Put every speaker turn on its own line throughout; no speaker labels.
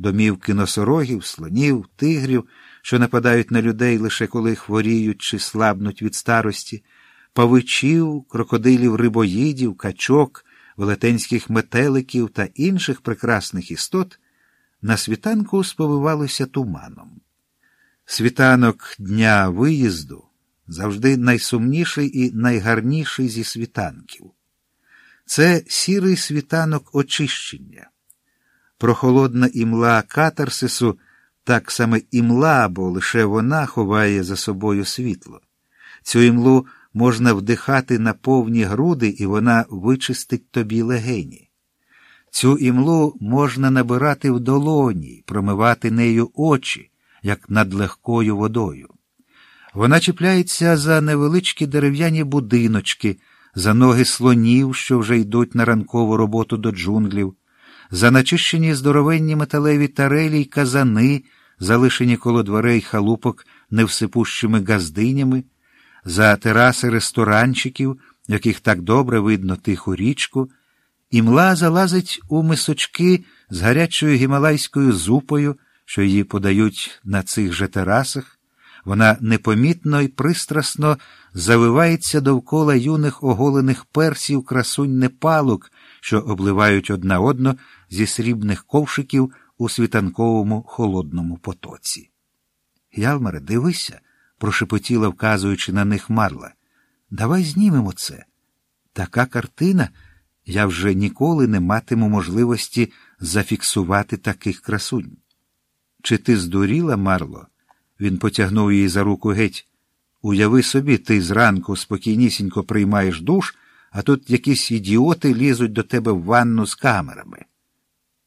домівки носорогів, слонів, тигрів, що нападають на людей лише коли хворіють чи слабнуть від старості, павичів, крокодилів рибоїдів, качок, велетенських метеликів та інших прекрасних істот, на світанку сповивалося туманом. Світанок дня виїзду завжди найсумніший і найгарніший зі світанків. Це сірий світанок очищення. Прохолодна імла катарсису так саме імла, бо лише вона ховає за собою світло. Цю імлу можна вдихати на повні груди, і вона вичистить тобі легені. Цю імлу можна набирати в долоні, промивати нею очі, як над легкою водою. Вона чіпляється за невеличкі дерев'яні будиночки, за ноги слонів, що вже йдуть на ранкову роботу до джунглів, за начищені здоровенні металеві тарелі й казани, залишені коло дверей халупок невсипущими газдинями, за тераси ресторанчиків, яких так добре видно тиху річку, і мла залазить у мисочки з гарячою гімалайською зупою, що її подають на цих же терасах. Вона непомітно і пристрасно завивається довкола юних оголених персів красунь непалок, що обливають одна одно зі срібних ковшиків у світанковому холодному потоці. Ялмаре, дивися, прошепотіла, вказуючи на них марла. Давай знімемо це. Така картина я вже ніколи не матиму можливості зафіксувати таких красунь. Чи ти здуріла, Марло? Він потягнув її за руку геть. Уяви собі, ти зранку спокійнісінько приймаєш душ, а тут якісь ідіоти лізуть до тебе в ванну з камерами.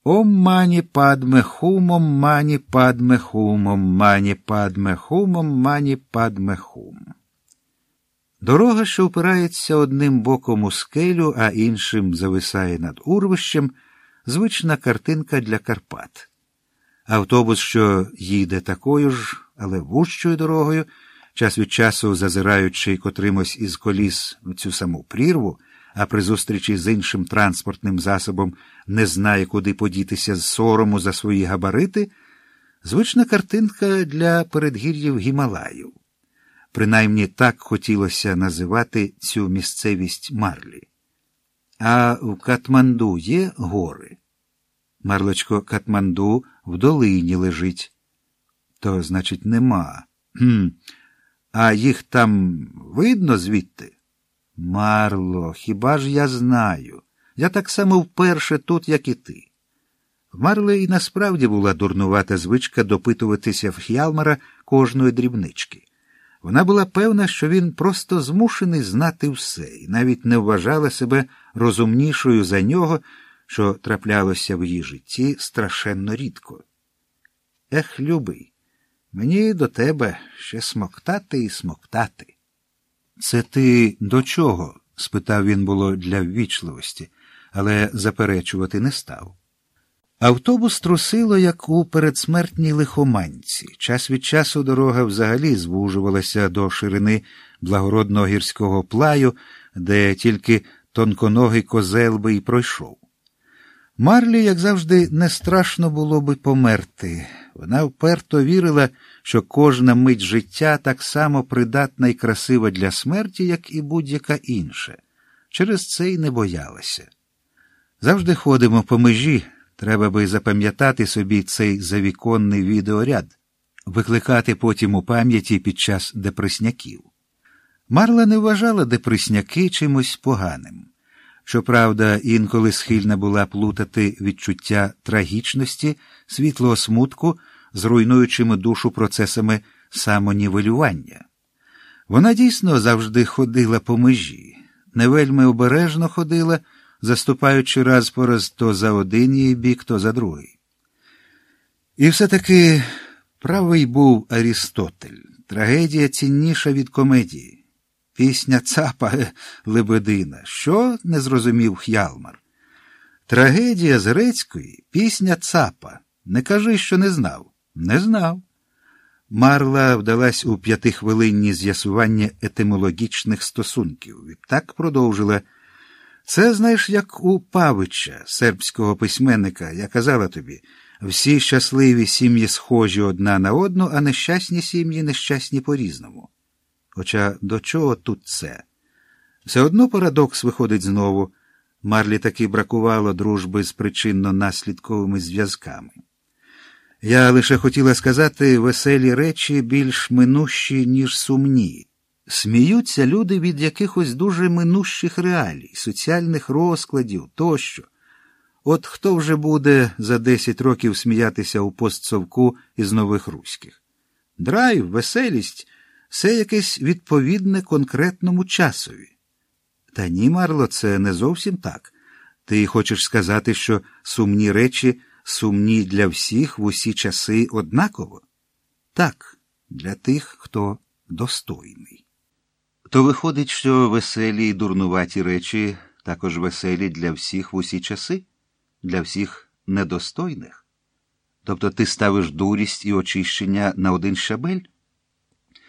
Ом мані падме хумом, мані падме хумом, мані падме хумом, мані падме хум. Дорога, що впирається одним боком у скелю, а іншим зависає над урвищем, звична картинка для Карпат. Автобус, що їде такою ж, але вущою дорогою, час від часу зазираючи котримось із коліс в цю саму прірву, а при зустрічі з іншим транспортним засобом не знає, куди подітися з сорому за свої габарити, звична картинка для передгір'їв Гімалаю. Принаймні так хотілося називати цю місцевість Марлі. А в Катманду є гори. Марлочко Катманду в долині лежить. То, значить, нема. Хм. А їх там видно звідти? Марло, хіба ж я знаю? Я так само вперше тут, як і ти. В Марле і насправді була дурнувата звичка допитуватися в Х'ялмара кожної дрібнички. Вона була певна, що він просто змушений знати все, і навіть не вважала себе розумнішою за нього, що траплялося в її житті страшенно рідко. Ех, любий, мені до тебе ще смоктати і смоктати. Це ти до чого? спитав він було для ввічливості, але заперечувати не став. Автобус трусило, як у передсмертній лихоманці. Час від часу дорога взагалі звужувалася до ширини благородного гірського плаю, де тільки тонконогий козел би й пройшов. Марлі, як завжди, не страшно було би померти. Вона вперто вірила, що кожна мить життя так само придатна і красива для смерті, як і будь-яка інша. Через це й не боялася. Завжди ходимо по межі. Треба би запам'ятати собі цей завіконний відеоряд, викликати потім у пам'яті під час депресняків. Марла не вважала депресняки чимось поганим. Щоправда, інколи схильна була плутати відчуття трагічності, світлого смутку з руйнуючими душу процесами самонівелювання. Вона дійсно завжди ходила по межі, не вельми обережно ходила заступаючи раз по раз то за один її бік, то за другий. І все-таки правий був Арістотель, трагедія цінніша від комедії. Пісня цапа Лебедина. Що не зрозумів Х'ялмар? Трагедія з грецької пісня цапа. Не кажи, що не знав. Не знав. Марла вдалась у п'ятихвилинні з'ясування етимологічних стосунків. Відтак продовжила. Це, знаєш, як у Павича, сербського письменника, я казала тобі, Всі щасливі сім'ї схожі одна на одну, а нещасні сім'ї нещасні по-різному. Хоча до чого тут це? Все одно парадокс виходить знову. Марлі таки бракувало дружби з причинно-наслідковими зв'язками. Я лише хотіла сказати веселі речі більш минущі, ніж сумні. Сміються люди від якихось дуже минущих реалій, соціальних розкладів тощо. От хто вже буде за десять років сміятися у постсовку із нових руських? Драйв, веселість все якесь відповідне конкретному часові. Та ні, Марло, це не зовсім так. Ти хочеш сказати, що сумні речі сумні для всіх в усі часи однаково? Так, для тих, хто достойний. То виходить, що веселі й дурнуваті речі також веселі для всіх в усі часи, для всіх недостойних. Тобто ти ставиш дурість і очищення на один щабель?